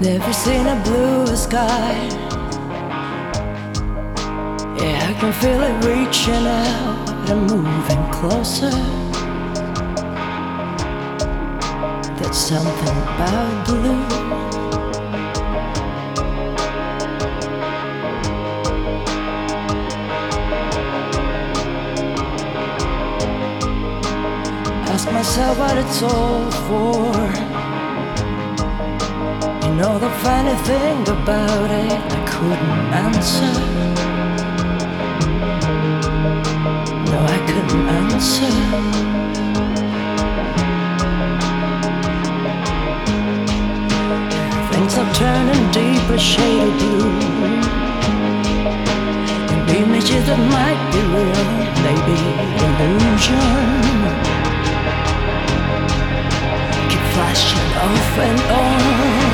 Never seen a bluer sky. Yeah, I can feel it reaching out and moving closer. There's something about blue. Ask myself what it's all for. Know the funny thing about it, I couldn't answer. No, I couldn't answer. Things are turning deeper shade of blue. And images that might be real, maybe illusion. Keep flashing off and on.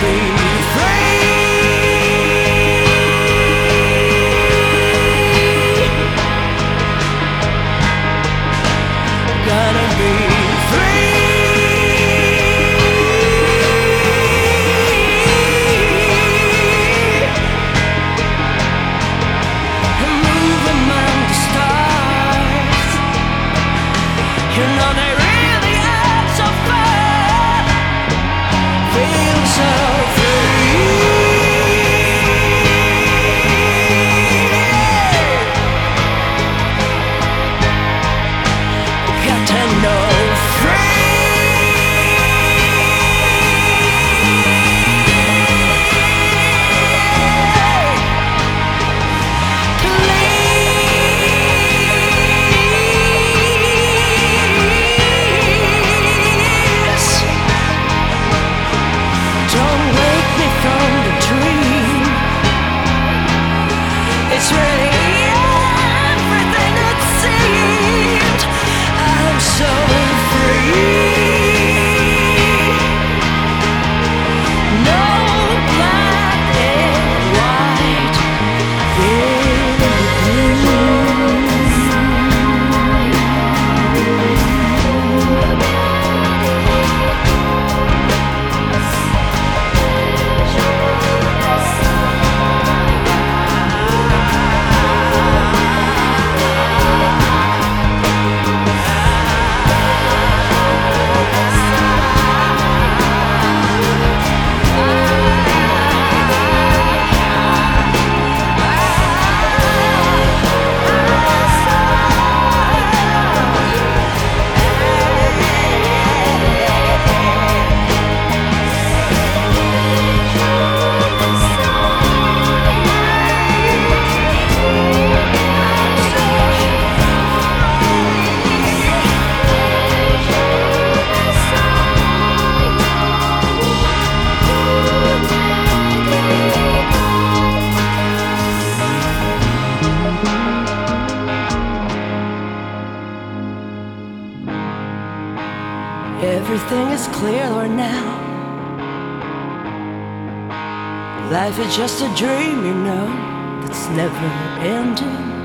Wanna free. Everything is clearer now. Life is just a dream, you know, that's never ending.